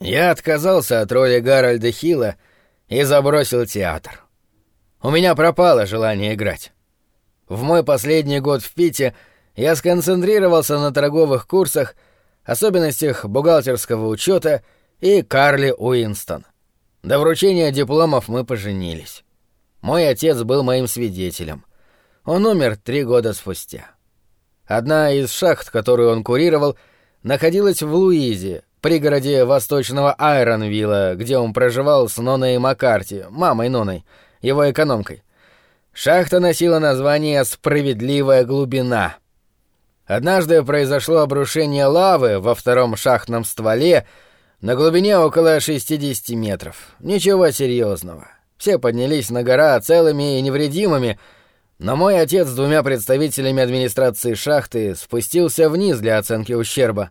Я отказался от роли Гарольда Хилла и забросил театр. У меня пропало желание играть. В мой последний год в Пите я сконцентрировался на торговых курсах, особенностях бухгалтерского учета и Карли Уинстон. До вручения дипломов мы поженились. Мой отец был моим свидетелем. Он умер три года спустя. Одна из шахт, которую он курировал, находилась в Луизе, пригороде восточного Айронвилла, где он проживал с Ноной Маккарти, мамой Ноной, его экономкой. Шахта носила название «Справедливая глубина». Однажды произошло обрушение лавы во втором шахтном стволе на глубине около 60 метров. Ничего серьезного. Все поднялись на гора целыми и невредимыми, но мой отец с двумя представителями администрации шахты спустился вниз для оценки ущерба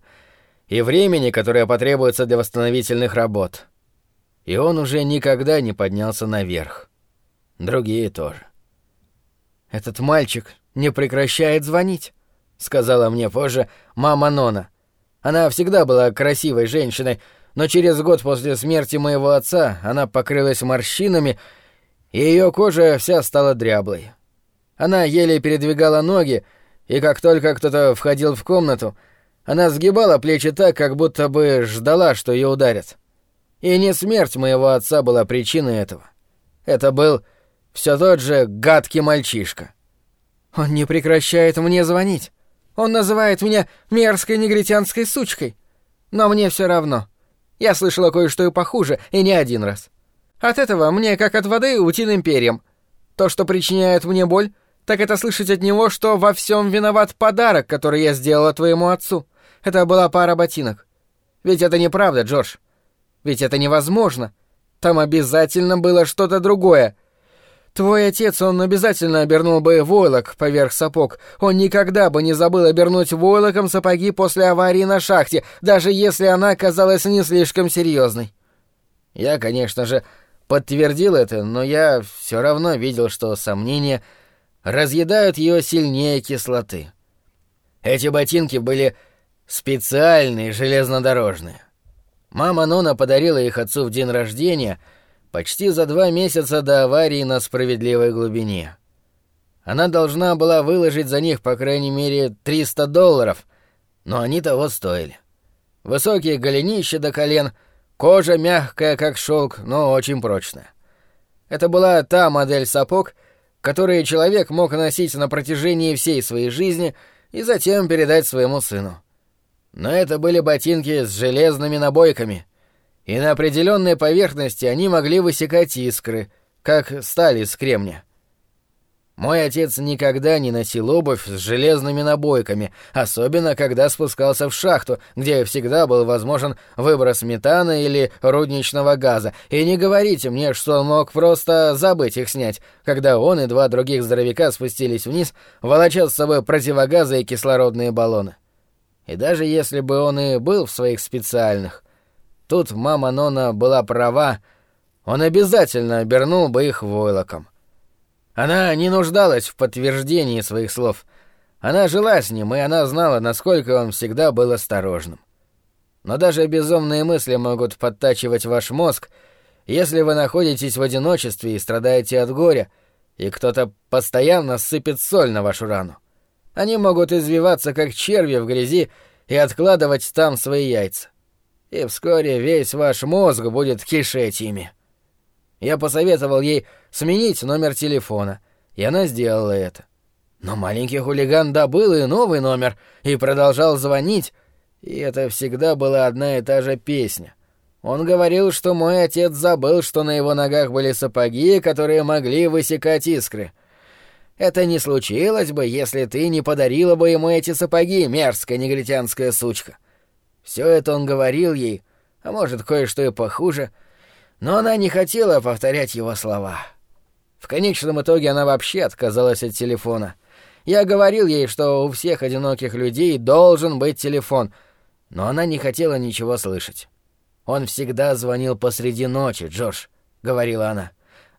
и времени, которое потребуется для восстановительных работ. И он уже никогда не поднялся наверх. Другие тоже. «Этот мальчик не прекращает звонить», — сказала мне позже мама Нона. Она всегда была красивой женщиной, но через год после смерти моего отца она покрылась морщинами, и ее кожа вся стала дряблой. Она еле передвигала ноги, и как только кто-то входил в комнату, она сгибала плечи так, как будто бы ждала, что ее ударят. И не смерть моего отца была причиной этого. Это был все тот же гадкий мальчишка. Он не прекращает мне звонить. Он называет меня мерзкой негритянской сучкой. Но мне все равно. Я слышала кое-что и похуже, и не один раз. От этого мне как от воды утиным перьям. То, что причиняет мне боль, так это слышать от него, что во всем виноват подарок, который я сделала твоему отцу. Это была пара ботинок. Ведь это неправда, Джордж. Ведь это невозможно. Там обязательно было что-то другое. Твой отец, он обязательно обернул бы войлок поверх сапог. Он никогда бы не забыл обернуть войлоком сапоги после аварии на шахте, даже если она оказалась не слишком серьезной. Я, конечно же, подтвердил это, но я все равно видел, что сомнения — разъедают ее сильнее кислоты. Эти ботинки были специальные железнодорожные. Мама Нона подарила их отцу в день рождения почти за два месяца до аварии на справедливой глубине. Она должна была выложить за них по крайней мере 300 долларов, но они того стоили. Высокие голенища до колен, кожа мягкая, как шелк, но очень прочная. Это была та модель сапог, которые человек мог носить на протяжении всей своей жизни и затем передать своему сыну. Но это были ботинки с железными набойками, и на определенной поверхности они могли высекать искры, как сталь из кремня. Мой отец никогда не носил обувь с железными набойками, особенно когда спускался в шахту, где всегда был возможен выброс метана или рудничного газа. И не говорите мне, что он мог просто забыть их снять, когда он и два других здоровяка спустились вниз, волоча с собой противогазы и кислородные баллоны. И даже если бы он и был в своих специальных, тут мама Нона была права, он обязательно обернул бы их войлоком. Она не нуждалась в подтверждении своих слов. Она жила с ним, и она знала, насколько он всегда был осторожным. Но даже безумные мысли могут подтачивать ваш мозг, если вы находитесь в одиночестве и страдаете от горя, и кто-то постоянно сыпет соль на вашу рану. Они могут извиваться, как черви в грязи, и откладывать там свои яйца. И вскоре весь ваш мозг будет кишеть ими. Я посоветовал ей сменить номер телефона, и она сделала это. Но маленький хулиган добыл и новый номер и продолжал звонить, и это всегда была одна и та же песня. Он говорил, что мой отец забыл, что на его ногах были сапоги, которые могли высекать искры. Это не случилось бы, если ты не подарила бы ему эти сапоги, мерзкая негритянская сучка. Все это он говорил ей, а может, кое-что и похуже — но она не хотела повторять его слова. В конечном итоге она вообще отказалась от телефона. Я говорил ей, что у всех одиноких людей должен быть телефон, но она не хотела ничего слышать. «Он всегда звонил посреди ночи, Джош», — говорила она.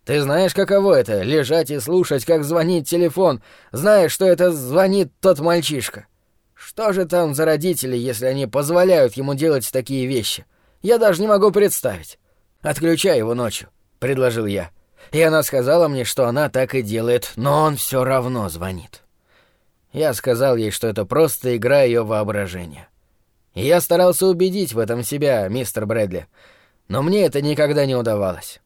«Ты знаешь, каково это — лежать и слушать, как звонит телефон, знаешь, что это звонит тот мальчишка. Что же там за родители, если они позволяют ему делать такие вещи? Я даже не могу представить. Отключай его ночью, предложил я. И она сказала мне, что она так и делает, но он все равно звонит. Я сказал ей, что это просто игра ее воображения. И я старался убедить в этом себя, мистер Брэдли, но мне это никогда не удавалось.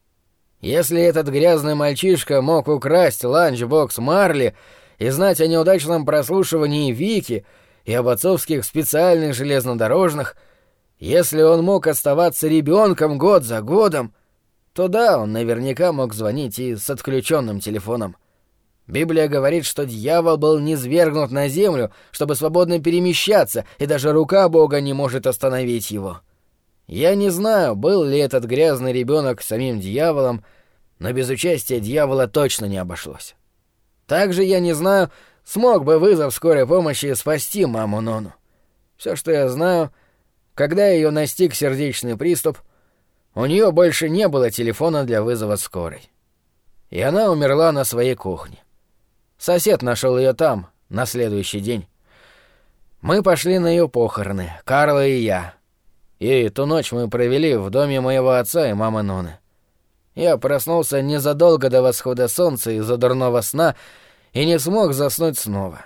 Если этот грязный мальчишка мог украсть ланчбокс Марли и знать о неудачном прослушивании Вики и об отцовских специальных железнодорожных, если он мог оставаться ребенком год за годом, то да, он наверняка мог звонить и с отключенным телефоном. Библия говорит, что дьявол был низвергнут на землю, чтобы свободно перемещаться, и даже рука Бога не может остановить его. Я не знаю, был ли этот грязный ребенок самим дьяволом, но без участия дьявола точно не обошлось. Также я не знаю, смог бы вызов скорой помощи спасти маму Нону. Все, что я знаю, когда ее настиг сердечный приступ, у нее больше не было телефона для вызова скорой. И она умерла на своей кухне. Сосед нашел ее там, на следующий день. Мы пошли на ее похороны, Карла и я. И ту ночь мы провели в доме моего отца и мамы Ноны. Я проснулся незадолго до восхода солнца из-за дурного сна и не смог заснуть снова.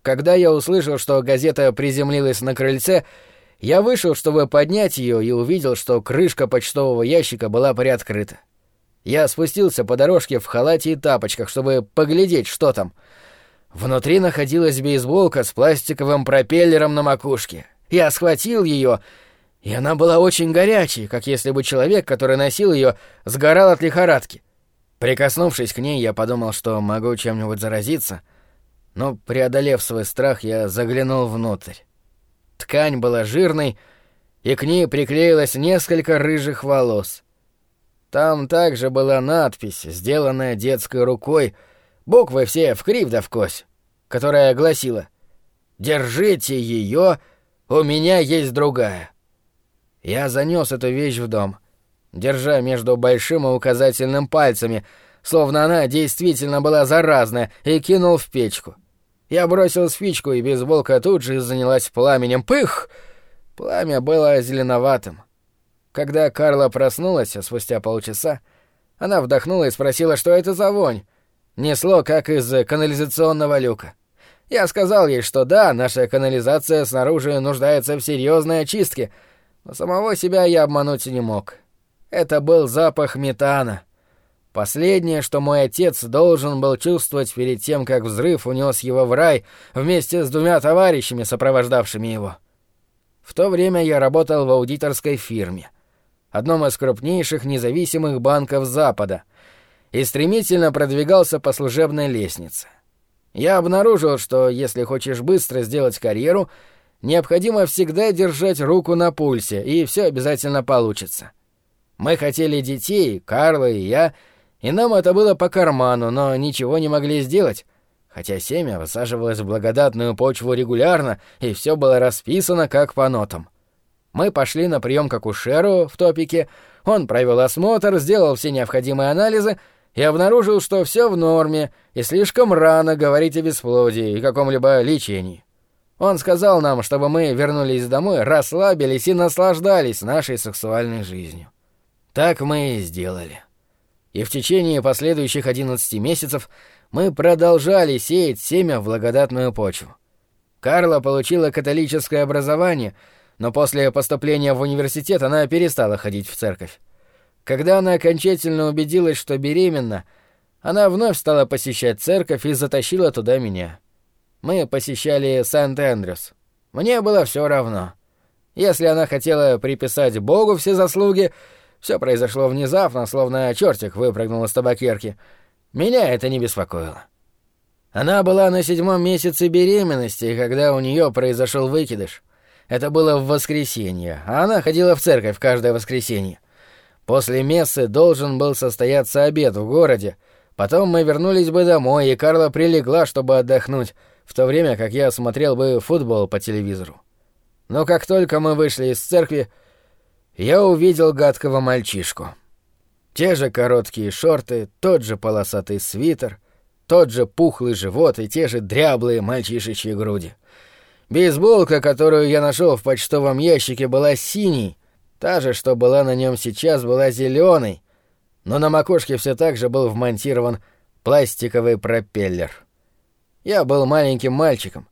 Когда я услышал, что газета приземлилась на крыльце, я вышел, чтобы поднять ее, и увидел, что крышка почтового ящика была приоткрыта. Я спустился по дорожке в халате и тапочках, чтобы поглядеть, что там. Внутри находилась бейсболка с пластиковым пропеллером на макушке. Я схватил ее, и она была очень горячей, как если бы человек, который носил ее, сгорал от лихорадки. Прикоснувшись к ней, я подумал, что могу чем-нибудь заразиться, но, преодолев свой страх, я заглянул внутрь. Ткань была жирной, и к ней приклеилось несколько рыжих волос — там также была надпись, сделанная детской рукой, буквы все в кривь да в кось, которая гласила «Держите ее, у меня есть другая». Я занес эту вещь в дом, держа между большим и указательным пальцами, словно она действительно была заразная, и кинул в печку. Я бросил спичку, и бейсболка тут же занялась пламенем. Пых! Пламя было зеленоватым. Когда Карла проснулась, а спустя полчаса, она вдохнула и спросила, что это за вонь. Несло, как из канализационного люка. Я сказал ей, что да, наша канализация снаружи нуждается в серьезной очистке, но самого себя я обмануть не мог. Это был запах метана. Последнее, что мой отец должен был чувствовать перед тем, как взрыв унес его в рай вместе с двумя товарищами, сопровождавшими его. В то время я работал в аудиторской фирме — одном из крупнейших независимых банков Запада, и стремительно продвигался по служебной лестнице. Я обнаружил, что если хочешь быстро сделать карьеру, необходимо всегда держать руку на пульсе, и все обязательно получится. Мы хотели детей, Карла и я, и нам это было по карману, но ничего не могли сделать, хотя семя высаживалось в благодатную почву регулярно, и все было расписано как по нотам. Мы пошли на прием к акушеру в топике, он провел осмотр, сделал все необходимые анализы и обнаружил, что все в норме, и слишком рано говорить о бесплодии и каком-либо лечении. Он сказал нам, чтобы мы вернулись домой, расслабились и наслаждались нашей сексуальной жизнью. Так мы и сделали. И в течение последующих 11 месяцев мы продолжали сеять семя в благодатную почву. Карла получила католическое образование — но после поступления в университет она перестала ходить в церковь. Когда она окончательно убедилась, что беременна, она вновь стала посещать церковь и затащила туда меня. Мы посещали Сент-Эндрюс. Мне было все равно. Если она хотела приписать Богу все заслуги, все произошло внезапно, словно чертик выпрыгнул из табакерки. Меня это не беспокоило. Она была на седьмом месяце беременности, когда у нее произошел выкидыш. Это было в воскресенье, а она ходила в церковь каждое воскресенье. После мессы должен был состояться обед в городе. Потом мы вернулись бы домой, и Карла прилегла, чтобы отдохнуть, в то время как я смотрел бы футбол по телевизору. Но как только мы вышли из церкви, я увидел гадкого мальчишку. Те же короткие шорты, тот же полосатый свитер, тот же пухлый живот и те же дряблые мальчишечьи груди — Бейсболка, которую я нашел в почтовом ящике, была синей, Та же, что была на нем сейчас, была зеленой, но на макушке все так же был вмонтирован пластиковый пропеллер. Я был маленьким мальчиком.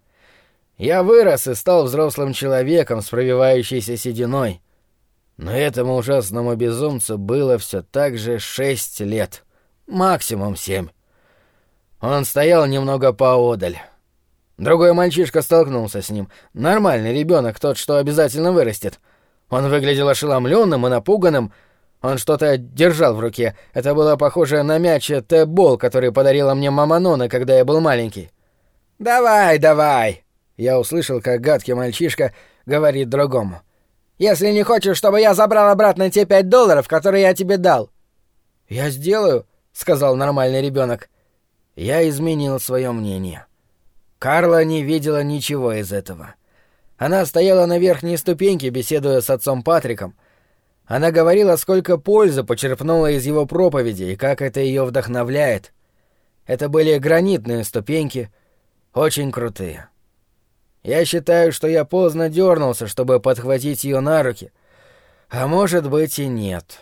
Я вырос и стал взрослым человеком с пробивающейся сединой. Но этому ужасному безумцу было все так же шесть лет, максимум семь. Он стоял немного поодаль. Другой мальчишка столкнулся с ним. Нормальный ребенок, тот, что обязательно вырастет. Он выглядел ошеломленным и напуганным. Он что-то держал в руке. Это было похоже на мяч Т-бол, который подарила мне мама Нона, когда я был маленький. «Давай, давай!» Я услышал, как гадкий мальчишка говорит другому. «Если не хочешь, чтобы я забрал обратно те пять долларов, которые я тебе дал». «Я сделаю», — сказал нормальный ребенок. Я изменил свое мнение. Карла не видела ничего из этого. Она стояла на верхней ступеньке, беседуя с отцом Патриком. Она говорила, сколько пользы почерпнула из его проповеди и как это ее вдохновляет. Это были гранитные ступеньки, очень крутые. Я считаю, что я поздно дернулся, чтобы подхватить ее на руки. А может быть и нет.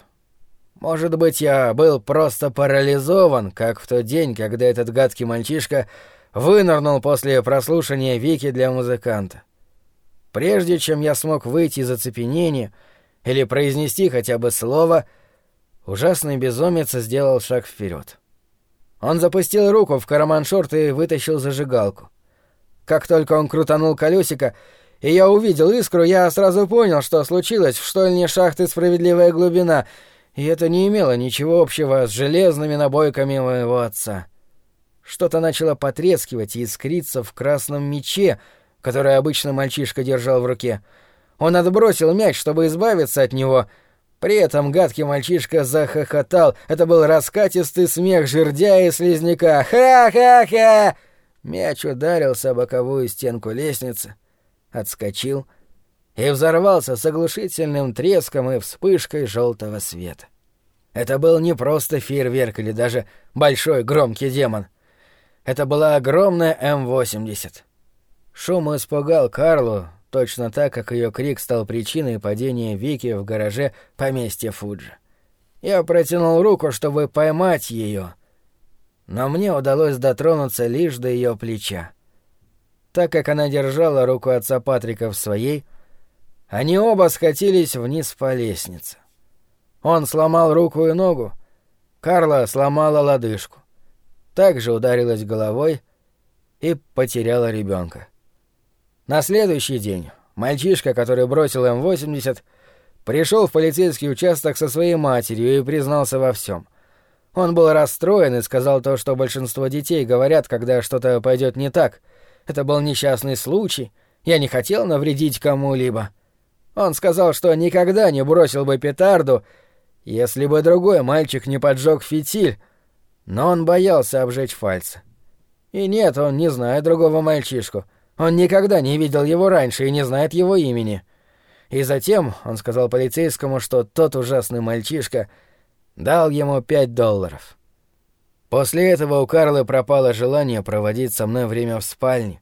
Может быть, я был просто парализован, как в тот день, когда этот гадкий мальчишка вынырнул после прослушивания Вики для музыканта. Прежде чем я смог выйти из оцепенения или произнести хотя бы слово, ужасный безумец сделал шаг вперед. Он запустил руку в карман шорт и вытащил зажигалку. Как только он крутанул колесико, и я увидел искру, я сразу понял, что случилось в штольне шахты «Справедливая глубина», и это не имело ничего общего с железными набойками моего отца. Что-то начало потрескивать и искриться в красном мече, который обычно мальчишка держал в руке. Он отбросил мяч, чтобы избавиться от него. При этом гадкий мальчишка захохотал. Это был раскатистый смех жердя и слизняка. «Ха-ха-ха!» Мяч ударился о боковую стенку лестницы, отскочил и взорвался с оглушительным треском и вспышкой желтого света. Это был не просто фейерверк или даже большой громкий демон. Это была огромная М-80. Шум испугал Карлу, точно так, как ее крик стал причиной падения Вики в гараже поместья Фуджи. Я протянул руку, чтобы поймать ее, но мне удалось дотронуться лишь до ее плеча. Так как она держала руку отца Патрика в своей, они оба скатились вниз по лестнице. Он сломал руку и ногу, Карла сломала лодыжку. Также ударилась головой и потеряла ребенка. На следующий день мальчишка, который бросил М-80, пришел в полицейский участок со своей матерью и признался во всем. Он был расстроен и сказал то, что большинство детей говорят, когда что-то пойдет не так. Это был несчастный случай, я не хотел навредить кому-либо. Он сказал, что никогда не бросил бы петарду, если бы другой мальчик не поджег фитиль, но он боялся обжечь фальца. И нет, он не знает другого мальчишку. Он никогда не видел его раньше и не знает его имени. И затем он сказал полицейскому, что тот ужасный мальчишка дал ему пять долларов. После этого у Карлы пропало желание проводить со мной время в спальне,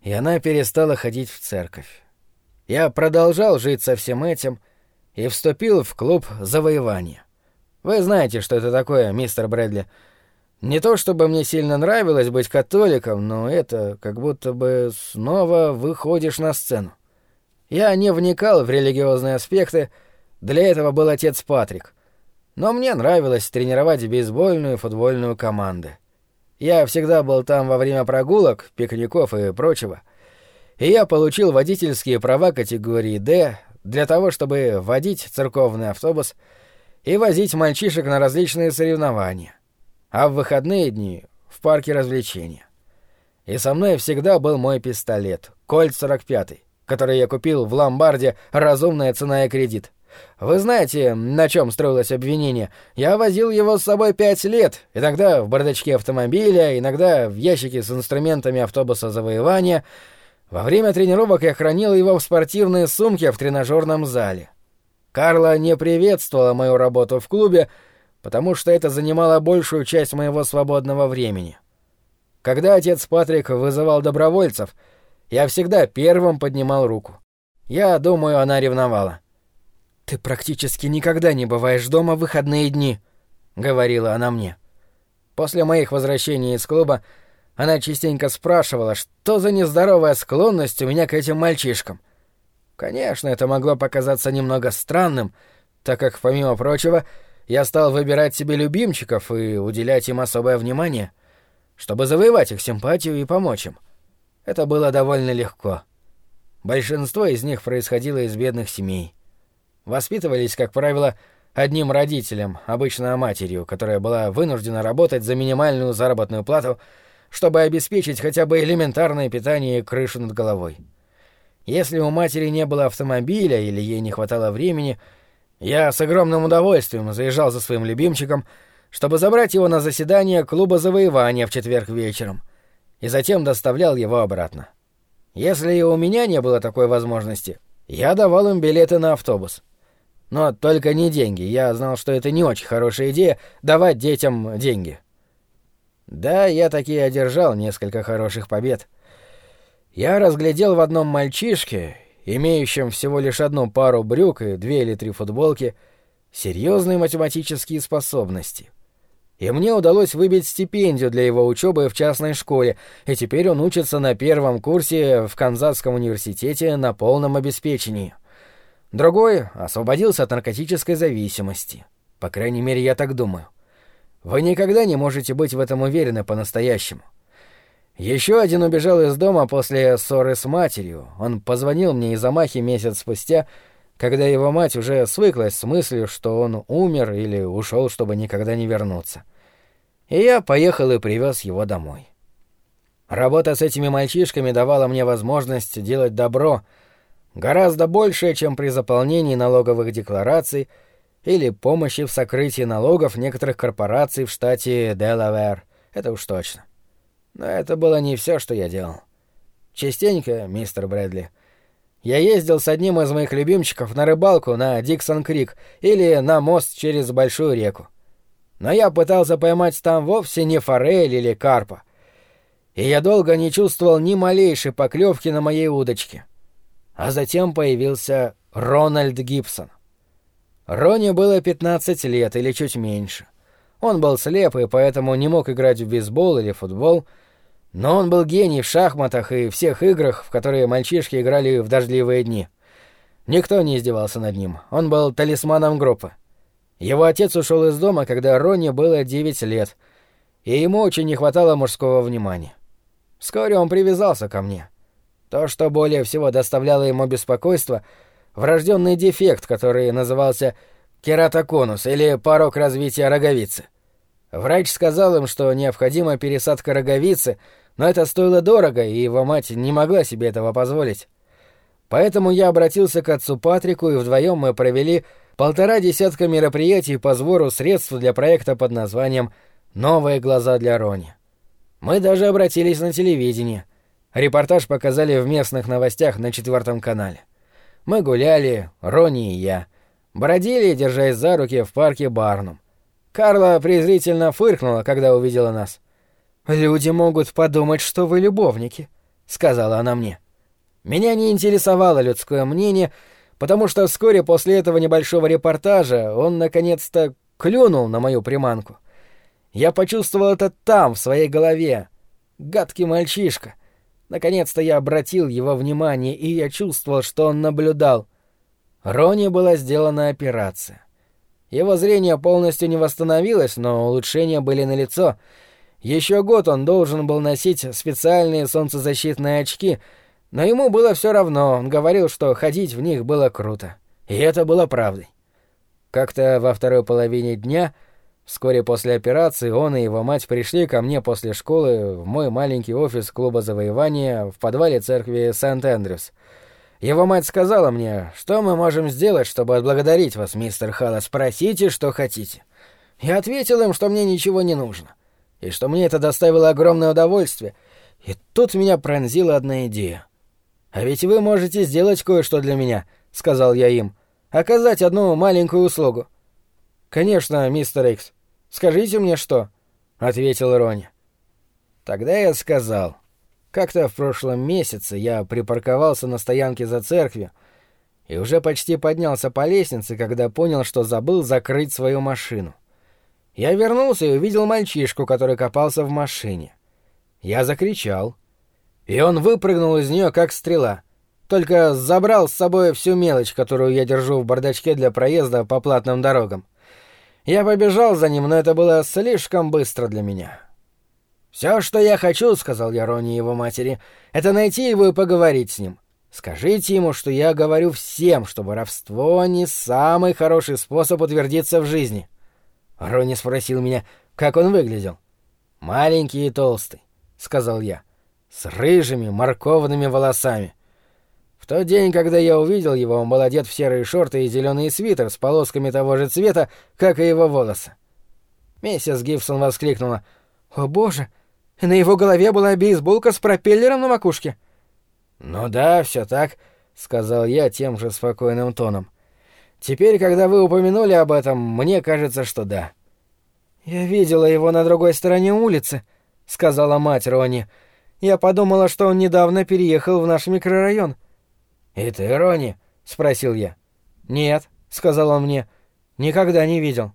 и она перестала ходить в церковь. Я продолжал жить со всем этим и вступил в клуб завоевания. Вы знаете, что это такое, мистер Брэдли. Не то чтобы мне сильно нравилось быть католиком, но это как будто бы снова выходишь на сцену. Я не вникал в религиозные аспекты, для этого был отец Патрик. Но мне нравилось тренировать бейсбольную и футбольную команды. Я всегда был там во время прогулок, пикников и прочего — и я получил водительские права категории «Д» для того, чтобы водить церковный автобус и возить мальчишек на различные соревнования, а в выходные дни — в парке развлечения. И со мной всегда был мой пистолет, Кольт 45, который я купил в ломбарде «Разумная цена и кредит». Вы знаете, на чем строилось обвинение? Я возил его с собой пять лет, иногда в бардачке автомобиля, иногда в ящике с инструментами автобуса завоевания — во время тренировок я хранил его в спортивной сумке в тренажерном зале. Карла не приветствовала мою работу в клубе, потому что это занимало большую часть моего свободного времени. Когда отец Патрик вызывал добровольцев, я всегда первым поднимал руку. Я думаю, она ревновала. «Ты практически никогда не бываешь дома в выходные дни», — говорила она мне. После моих возвращений из клуба она частенько спрашивала, что за нездоровая склонность у меня к этим мальчишкам. Конечно, это могло показаться немного странным, так как, помимо прочего, я стал выбирать себе любимчиков и уделять им особое внимание, чтобы завоевать их симпатию и помочь им. Это было довольно легко. Большинство из них происходило из бедных семей. Воспитывались, как правило, одним родителем, обычно матерью, которая была вынуждена работать за минимальную заработную плату, чтобы обеспечить хотя бы элементарное питание и крышу над головой. Если у матери не было автомобиля или ей не хватало времени, я с огромным удовольствием заезжал за своим любимчиком, чтобы забрать его на заседание клуба завоевания в четверг вечером, и затем доставлял его обратно. Если и у меня не было такой возможности, я давал им билеты на автобус. Но только не деньги. Я знал, что это не очень хорошая идея давать детям деньги. Да, я таки одержал несколько хороших побед. Я разглядел в одном мальчишке, имеющем всего лишь одну пару брюк и две или три футболки, серьезные математические способности. И мне удалось выбить стипендию для его учебы в частной школе, и теперь он учится на первом курсе в Канзасском университете на полном обеспечении. Другой освободился от наркотической зависимости. По крайней мере, я так думаю. Вы никогда не можете быть в этом уверены по-настоящему. Еще один убежал из дома после ссоры с матерью. Он позвонил мне из Амахи месяц спустя, когда его мать уже свыклась с мыслью, что он умер или ушел, чтобы никогда не вернуться. И я поехал и привез его домой. Работа с этими мальчишками давала мне возможность делать добро — Гораздо большее, чем при заполнении налоговых деклараций или помощи в сокрытии налогов некоторых корпораций в штате Делавэр. Это уж точно. Но это было не все, что я делал. Частенько, мистер Брэдли, я ездил с одним из моих любимчиков на рыбалку на Диксон-Крик или на мост через большую реку. Но я пытался поймать там вовсе не форель или карпа. И я долго не чувствовал ни малейшей поклевки на моей удочке. А затем появился Рональд Гибсон. Рони было 15 лет или чуть меньше. Он был слеп и поэтому не мог играть в бейсбол или футбол, но он был гений в шахматах и всех играх, в которые мальчишки играли в дождливые дни. Никто не издевался над ним, он был талисманом группы. Его отец ушел из дома, когда Ронни было 9 лет, и ему очень не хватало мужского внимания. Вскоре он привязался ко мне — то, что более всего доставляло ему беспокойство, врожденный дефект, который назывался кератоконус или порог развития роговицы. Врач сказал им, что необходима пересадка роговицы, но это стоило дорого, и его мать не могла себе этого позволить. Поэтому я обратился к отцу Патрику, и вдвоем мы провели полтора десятка мероприятий по сбору средств для проекта под названием «Новые глаза для Рони». Мы даже обратились на телевидение — Репортаж показали в местных новостях на четвертом канале. Мы гуляли, Рони и я. Бродили, держась за руки в парке Барнум. Карла презрительно фыркнула, когда увидела нас. «Люди могут подумать, что вы любовники», — сказала она мне. Меня не интересовало людское мнение, потому что вскоре после этого небольшого репортажа он наконец-то клюнул на мою приманку. Я почувствовал это там, в своей голове. Гадкий мальчишка — Наконец-то я обратил его внимание, и я чувствовал, что он наблюдал. Рони была сделана операция. Его зрение полностью не восстановилось, но улучшения были налицо. Еще год он должен был носить специальные солнцезащитные очки, но ему было все равно, он говорил, что ходить в них было круто. И это было правдой. Как-то во второй половине дня Вскоре после операции он и его мать пришли ко мне после школы в мой маленький офис клуба завоевания в подвале церкви Сент-Эндрюс. Его мать сказала мне, что мы можем сделать, чтобы отблагодарить вас, мистер Халла, спросите, что хотите. Я ответил им, что мне ничего не нужно, и что мне это доставило огромное удовольствие, и тут меня пронзила одна идея. «А ведь вы можете сделать кое-что для меня», — сказал я им, — «оказать одну маленькую услугу». «Конечно, мистер Икс. Скажите мне что?» — ответил Рони. Тогда я сказал. Как-то в прошлом месяце я припарковался на стоянке за церковью, и уже почти поднялся по лестнице, когда понял, что забыл закрыть свою машину. Я вернулся и увидел мальчишку, который копался в машине. Я закричал. И он выпрыгнул из нее, как стрела. Только забрал с собой всю мелочь, которую я держу в бардачке для проезда по платным дорогам. Я побежал за ним, но это было слишком быстро для меня. «Все, что я хочу», — сказал я Рони его матери, — «это найти его и поговорить с ним. Скажите ему, что я говорю всем, что воровство не самый хороший способ утвердиться в жизни». Рони спросил меня, как он выглядел. «Маленький и толстый», — сказал я, — «с рыжими морковными волосами». В тот день, когда я увидел его, он был одет в серые шорты и зеленый свитер с полосками того же цвета, как и его волосы. Миссис Гибсон воскликнула. «О, боже! И на его голове была бейсболка с пропеллером на макушке!» «Ну да, все так», — сказал я тем же спокойным тоном. Теперь, когда вы упомянули об этом, мне кажется, что да. Я видела его на другой стороне улицы, сказала мать Рони. Я подумала, что он недавно переехал в наш микрорайон. Ты, Рони? спросил я. Нет, сказал он мне. Никогда не видел.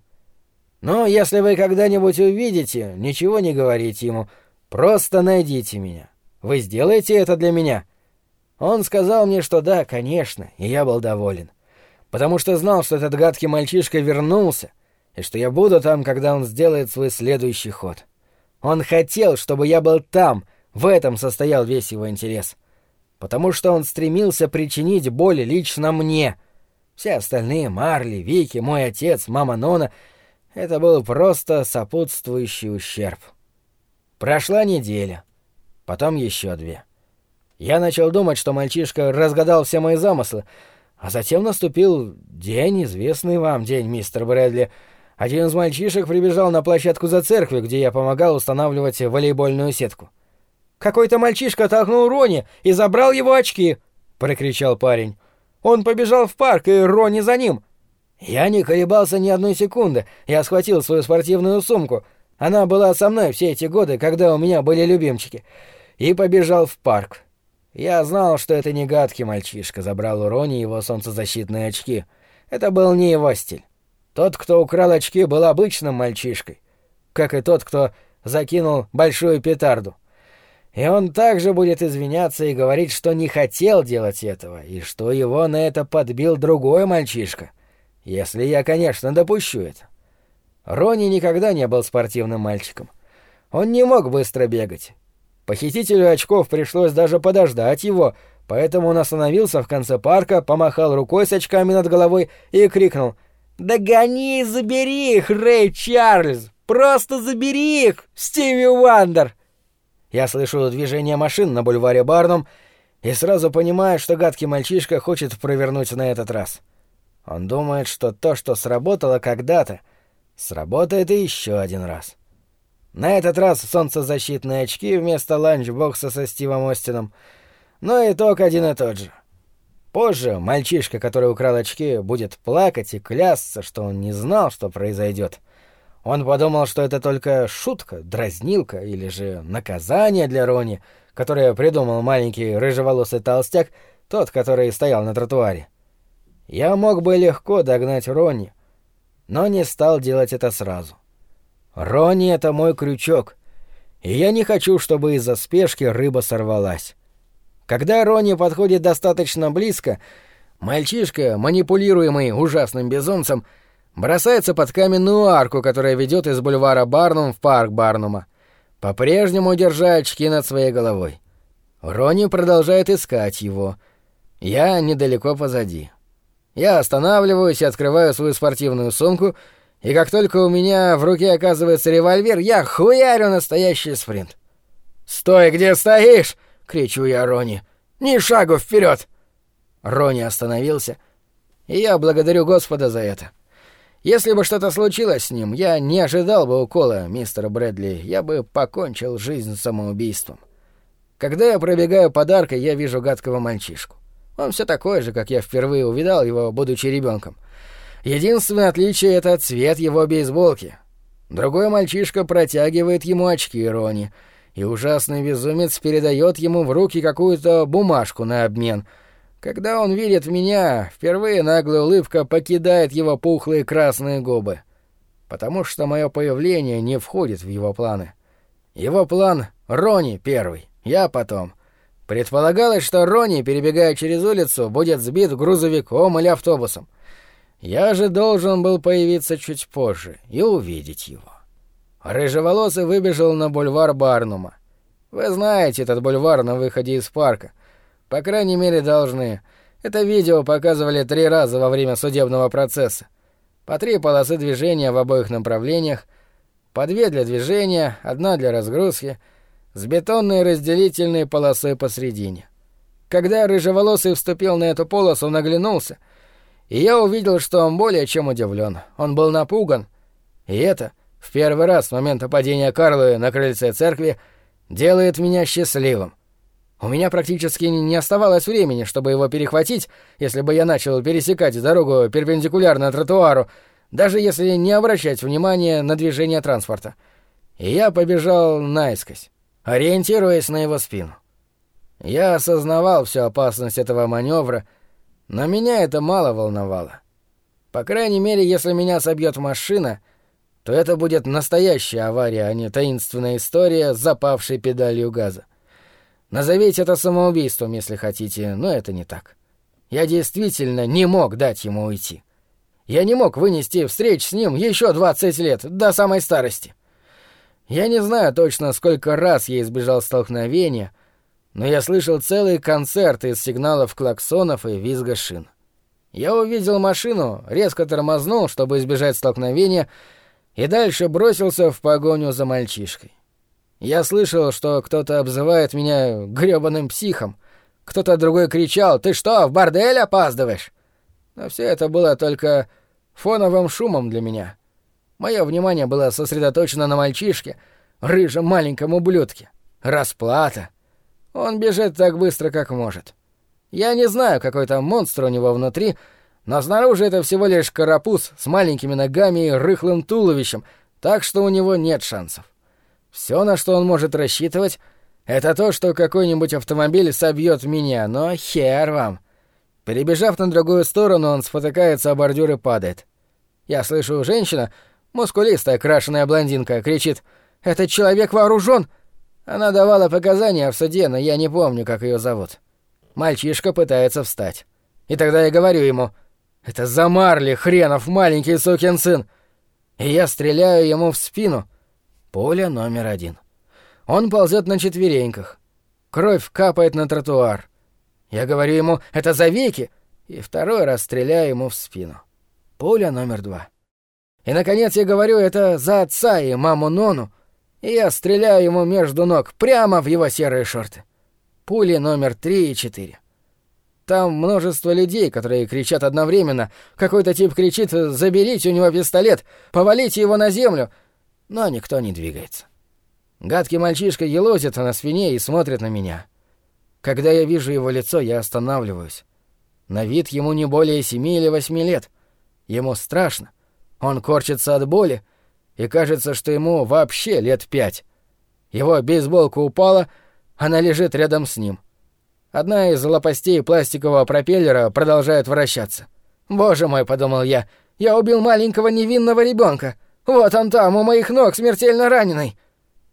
Но если вы когда-нибудь увидите, ничего не говорите ему. Просто найдите меня. Вы сделаете это для меня? Он сказал мне, что да, конечно, и я был доволен потому что знал, что этот гадкий мальчишка вернулся, и что я буду там, когда он сделает свой следующий ход. Он хотел, чтобы я был там, в этом состоял весь его интерес. Потому что он стремился причинить боль лично мне. Все остальные, Марли, Вики, мой отец, мама Нона — это был просто сопутствующий ущерб. Прошла неделя, потом еще две. Я начал думать, что мальчишка разгадал все мои замыслы, а затем наступил день, известный вам день, мистер Брэдли. Один из мальчишек прибежал на площадку за церковью, где я помогал устанавливать волейбольную сетку. «Какой-то мальчишка толкнул Рони и забрал его очки!» — прокричал парень. «Он побежал в парк, и Рони за ним!» Я не колебался ни одной секунды. Я схватил свою спортивную сумку. Она была со мной все эти годы, когда у меня были любимчики. И побежал в парк. Я знал, что это не гадкий мальчишка забрал у Рони его солнцезащитные очки. Это был не его стиль. Тот, кто украл очки, был обычным мальчишкой, как и тот, кто закинул большую петарду. И он также будет извиняться и говорить, что не хотел делать этого, и что его на это подбил другой мальчишка. Если я, конечно, допущу это. Рони никогда не был спортивным мальчиком. Он не мог быстро бегать, Похитителю очков пришлось даже подождать его, поэтому он остановился в конце парка, помахал рукой с очками над головой и крикнул «Догони и забери их, Рэй Чарльз! Просто забери их, Стиви Уандер!» Я слышу движение машин на бульваре Барнум и сразу понимаю, что гадкий мальчишка хочет провернуть на этот раз. Он думает, что то, что сработало когда-то, сработает и еще один раз. На этот раз солнцезащитные очки вместо ланчбокса со Стивом Остином. Но итог один и тот же. Позже мальчишка, который украл очки, будет плакать и клясться, что он не знал, что произойдет. Он подумал, что это только шутка, дразнилка или же наказание для Рони, которое придумал маленький рыжеволосый толстяк, тот, который стоял на тротуаре. Я мог бы легко догнать Рони, но не стал делать это сразу. Рони — это мой крючок, и я не хочу, чтобы из-за спешки рыба сорвалась. Когда Рони подходит достаточно близко, мальчишка, манипулируемый ужасным безумцем, бросается под каменную арку, которая ведет из бульвара Барнум в парк Барнума, по-прежнему держа очки над своей головой. Рони продолжает искать его. Я недалеко позади. Я останавливаюсь и открываю свою спортивную сумку — и как только у меня в руке оказывается револьвер, я хуярю настоящий спринт. «Стой, где стоишь!» — кричу я Рони. «Ни шагу вперед!» Рони остановился, и я благодарю Господа за это. Если бы что-то случилось с ним, я не ожидал бы укола, мистер Брэдли, я бы покончил жизнь самоубийством. Когда я пробегаю подаркой, я вижу гадкого мальчишку. Он все такой же, как я впервые увидал его, будучи ребенком. Единственное отличие — это цвет его бейсболки. Другой мальчишка протягивает ему очки Рони, и ужасный безумец передает ему в руки какую-то бумажку на обмен. Когда он видит меня, впервые наглая улыбка покидает его пухлые красные губы. Потому что мое появление не входит в его планы. Его план — Рони первый, я потом. Предполагалось, что Рони, перебегая через улицу, будет сбит грузовиком или автобусом. Я же должен был появиться чуть позже и увидеть его. Рыжеволосый выбежал на бульвар Барнума. Вы знаете этот бульвар на выходе из парка. По крайней мере, должны. Это видео показывали три раза во время судебного процесса. По три полосы движения в обоих направлениях, по две для движения, одна для разгрузки — с бетонной разделительной полосой посредине. Когда рыжеволосый вступил на эту полосу, он оглянулся, и я увидел, что он более чем удивлен. Он был напуган, и это, в первый раз с момента падения Карлы на крыльце церкви, делает меня счастливым. У меня практически не оставалось времени, чтобы его перехватить, если бы я начал пересекать дорогу перпендикулярно тротуару, даже если не обращать внимания на движение транспорта. И я побежал наискось ориентируясь на его спину. Я осознавал всю опасность этого маневра, но меня это мало волновало. По крайней мере, если меня собьет машина, то это будет настоящая авария, а не таинственная история с запавшей педалью газа. Назовите это самоубийством, если хотите, но это не так. Я действительно не мог дать ему уйти. Я не мог вынести встреч с ним еще 20 лет, до самой старости. Я не знаю точно, сколько раз я избежал столкновения, но я слышал целый концерт из сигналов клаксонов и визга шин. Я увидел машину, резко тормознул, чтобы избежать столкновения, и дальше бросился в погоню за мальчишкой. Я слышал, что кто-то обзывает меня грёбаным психом. Кто-то другой кричал «Ты что, в бордель опаздываешь?» Но все это было только фоновым шумом для меня. Мое внимание было сосредоточено на мальчишке, рыжем маленьком ублюдке. Расплата. Он бежит так быстро, как может. Я не знаю, какой там монстр у него внутри, но снаружи это всего лишь карапуз с маленькими ногами и рыхлым туловищем, так что у него нет шансов. Все, на что он может рассчитывать, это то, что какой-нибудь автомобиль собьет меня, но хер вам. Перебежав на другую сторону, он спотыкается о бордюр и падает. Я слышу, женщина, Мускулистая крашеная блондинка кричит «Этот человек вооружен!» Она давала показания в суде, но я не помню, как ее зовут. Мальчишка пытается встать. И тогда я говорю ему «Это Замарли, хренов маленький сукин сын!» И я стреляю ему в спину. Поле номер один. Он ползет на четвереньках. Кровь капает на тротуар. Я говорю ему «Это за веки!» и второй раз стреляю ему в спину. Пуля номер два. И, наконец, я говорю это за отца и маму Нону, и я стреляю ему между ног, прямо в его серые шорты. Пули номер три и четыре. Там множество людей, которые кричат одновременно. Какой-то тип кричит «Заберите у него пистолет! Повалите его на землю!» Но никто не двигается. Гадкий мальчишка елозит на свине и смотрит на меня. Когда я вижу его лицо, я останавливаюсь. На вид ему не более семи или восьми лет. Ему страшно. Он корчится от боли, и кажется, что ему вообще лет пять. Его бейсболка упала, она лежит рядом с ним. Одна из лопастей пластикового пропеллера продолжает вращаться. «Боже мой», — подумал я, — «я убил маленького невинного ребенка. Вот он там, у моих ног, смертельно раненый».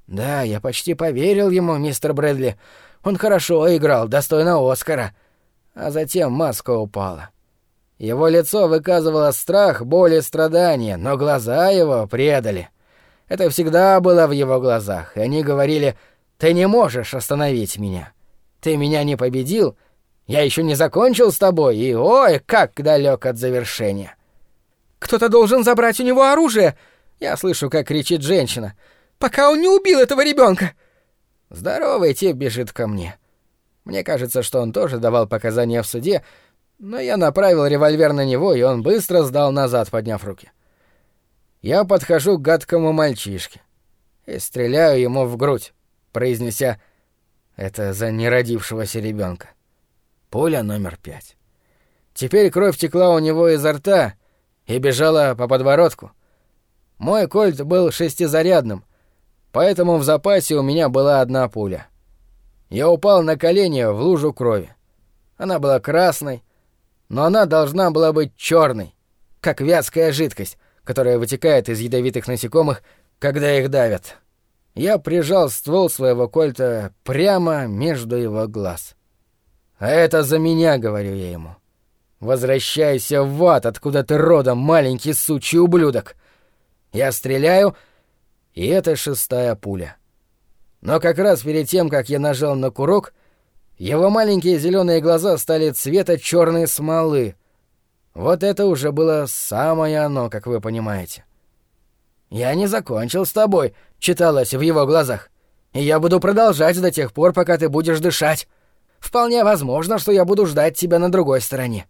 «Да, я почти поверил ему, мистер Брэдли. Он хорошо играл, достойно Оскара». А затем маска упала. Его лицо выказывало страх, боль и страдания, но глаза его предали. Это всегда было в его глазах, и они говорили «Ты не можешь остановить меня. Ты меня не победил, я еще не закончил с тобой, и ой, как далек от завершения». «Кто-то должен забрать у него оружие!» Я слышу, как кричит женщина. «Пока он не убил этого ребенка. Здоровый тип бежит ко мне. Мне кажется, что он тоже давал показания в суде, но я направил револьвер на него, и он быстро сдал назад, подняв руки. Я подхожу к гадкому мальчишке и стреляю ему в грудь, произнеся «Это за неродившегося ребенка. Пуля номер пять. Теперь кровь текла у него изо рта и бежала по подбородку. Мой кольт был шестизарядным, поэтому в запасе у меня была одна пуля. Я упал на колени в лужу крови. Она была красной, но она должна была быть черной, как вязкая жидкость, которая вытекает из ядовитых насекомых, когда их давят. Я прижал ствол своего кольта прямо между его глаз. «А это за меня», — говорю я ему. «Возвращайся в ад, откуда ты родом, маленький сучий ублюдок!» Я стреляю, и это шестая пуля. Но как раз перед тем, как я нажал на курок, его маленькие зеленые глаза стали цвета черной смолы. Вот это уже было самое оно, как вы понимаете. «Я не закончил с тобой», — читалось в его глазах. «И я буду продолжать до тех пор, пока ты будешь дышать. Вполне возможно, что я буду ждать тебя на другой стороне».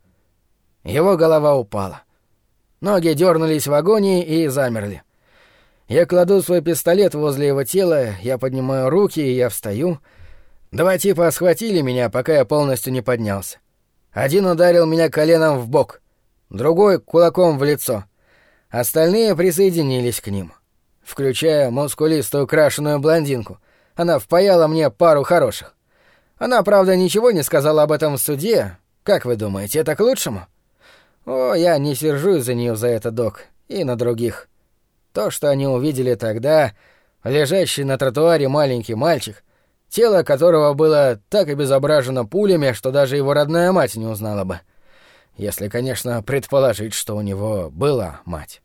Его голова упала. Ноги дернулись в агонии и замерли. Я кладу свой пистолет возле его тела, я поднимаю руки, и я встаю. Два типа схватили меня, пока я полностью не поднялся. Один ударил меня коленом в бок, другой — кулаком в лицо. Остальные присоединились к ним, включая мускулистую крашеную блондинку. Она впаяла мне пару хороших. Она, правда, ничего не сказала об этом в суде. Как вы думаете, это к лучшему? О, я не сержусь за нее за это, док, и на других. То, что они увидели тогда, лежащий на тротуаре маленький мальчик, тело которого было так обезображено пулями, что даже его родная мать не узнала бы. Если, конечно, предположить, что у него была мать.